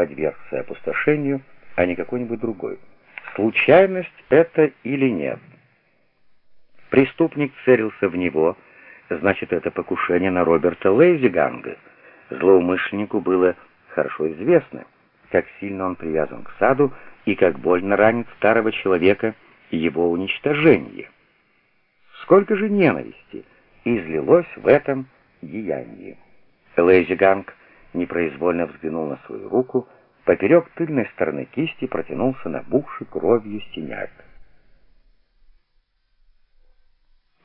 подвергся опустошению, а не какой-нибудь другой. Случайность это или нет? Преступник целился в него, значит, это покушение на Роберта Лейзиганга. Злоумышленнику было хорошо известно, как сильно он привязан к саду и как больно ранит старого человека его уничтожение. Сколько же ненависти излилось в этом деянии. Лейзиганг непроизвольно взглянул на свою руку, поперек тыльной стороны кисти протянулся набухший кровью синяк.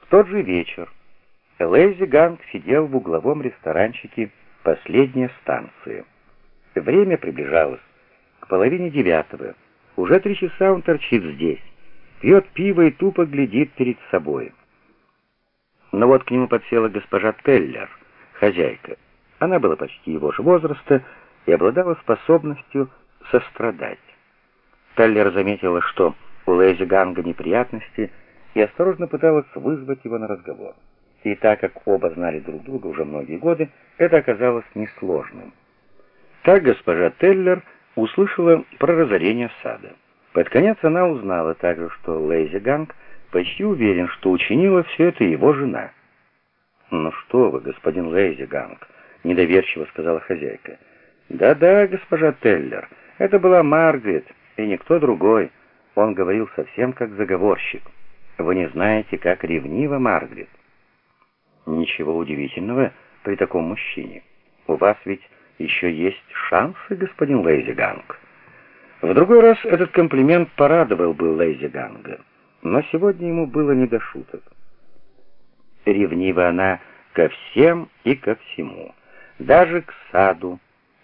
В тот же вечер Лейзиганг сидел в угловом ресторанчике «Последняя станция». Время приближалось к половине девятого. Уже три часа он торчит здесь, пьет пиво и тупо глядит перед собой. Но вот к нему подсела госпожа Теллер, хозяйка. Она была почти его же возраста и обладала способностью сострадать. Теллер заметила, что у Лейзиганга неприятности, и осторожно пыталась вызвать его на разговор. И так как оба знали друг друга уже многие годы, это оказалось несложным. Так госпожа Теллер услышала про разорение сада. Под конец она узнала также, что Лейзиганг почти уверен, что учинила все это его жена. «Ну что вы, господин Лейзиганг», — недоверчиво сказала хозяйка. «Да-да, госпожа Теллер, это была Маргарет, и никто другой». Он говорил совсем как заговорщик. «Вы не знаете, как ревнива Маргарет». «Ничего удивительного при таком мужчине. У вас ведь еще есть шансы, господин Лейзиганг». В другой раз этот комплимент порадовал бы Лейзиганга но сегодня ему было не до шуток. Ревнива она ко всем и ко всему, даже к саду,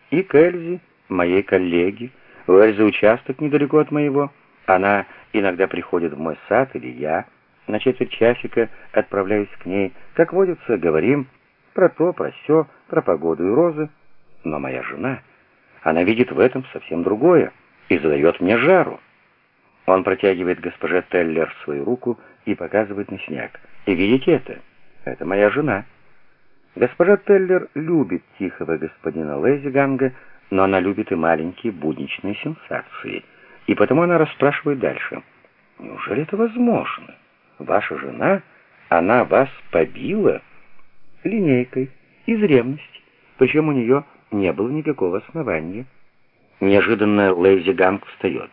и к Эльзе, моей коллеге. У Эльзы участок недалеко от моего. Она иногда приходит в мой сад, или я на четверть часика отправляюсь к ней. Как водится, говорим про то, про сё, про погоду и розы. Но моя жена, она видит в этом совсем другое и задает мне жару. Он протягивает госпоже Теллер свою руку и показывает на снег. «И видите это? Это моя жена». Госпожа Теллер любит тихого господина Лейзиганга, но она любит и маленькие будничные сенсации. И потому она расспрашивает дальше. «Неужели это возможно? Ваша жена, она вас побила?» «Линейкой, из ревности. Причем у нее не было никакого основания». Неожиданно Лейзиганг встает.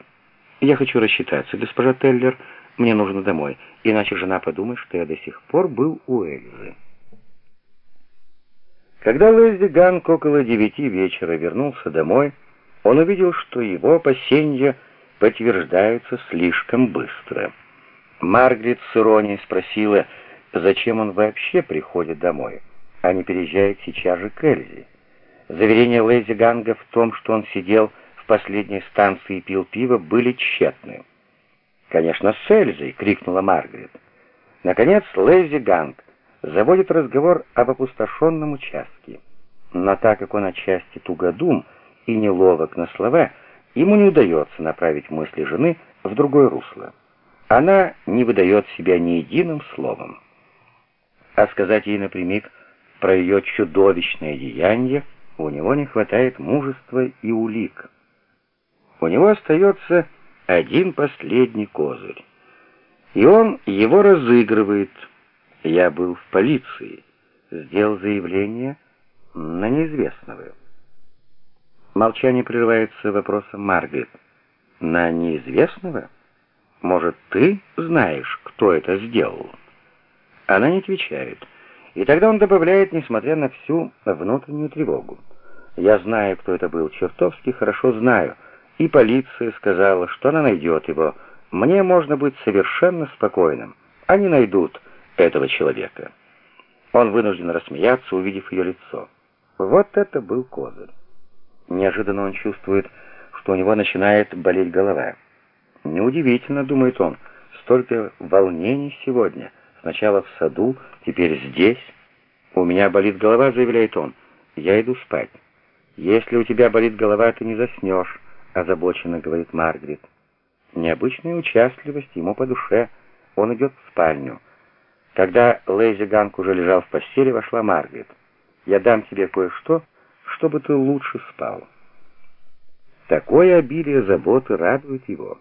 «Я хочу рассчитаться, госпожа Теллер. Мне нужно домой, иначе жена подумает, что я до сих пор был у Эльзы». Когда Лейзиганг около девяти вечера вернулся домой, он увидел, что его опасения подтверждаются слишком быстро. Маргарет с иронией спросила, зачем он вообще приходит домой, а не переезжает сейчас же к Эльзе. Заверение Лэйзи Ганга в том, что он сидел последней станции пил пиво, были тщетны. «Конечно, с Эльзой!» — крикнула Маргарет. Наконец Лэйзи Ганг заводит разговор об опустошенном участке. Но так как он отчасти тугодум и неловок на слова, ему не удается направить мысли жены в другое русло. Она не выдает себя ни единым словом. А сказать ей напрямик про ее чудовищное деяние у него не хватает мужества и улик. У него остается один последний козырь. И он его разыгрывает. Я был в полиции. Сделал заявление на неизвестного. Молчание прерывается вопросом Маргарет. На неизвестного? Может, ты знаешь, кто это сделал? Она не отвечает. И тогда он добавляет, несмотря на всю внутреннюю тревогу. Я знаю, кто это был, чертовски хорошо знаю, и полиция сказала, что она найдет его. Мне можно быть совершенно спокойным. Они найдут этого человека. Он вынужден рассмеяться, увидев ее лицо. Вот это был козырь. Неожиданно он чувствует, что у него начинает болеть голова. Неудивительно, думает он, столько волнений сегодня. Сначала в саду, теперь здесь. У меня болит голова, заявляет он. Я иду спать. Если у тебя болит голова, ты не заснешь озабоченно говорит Маргарет. Необычная участливость ему по душе. Он идет в спальню. Когда Лейзи Ганг уже лежал в постели, вошла Маргарет. «Я дам тебе кое-что, чтобы ты лучше спал». Такое обилие заботы радует его.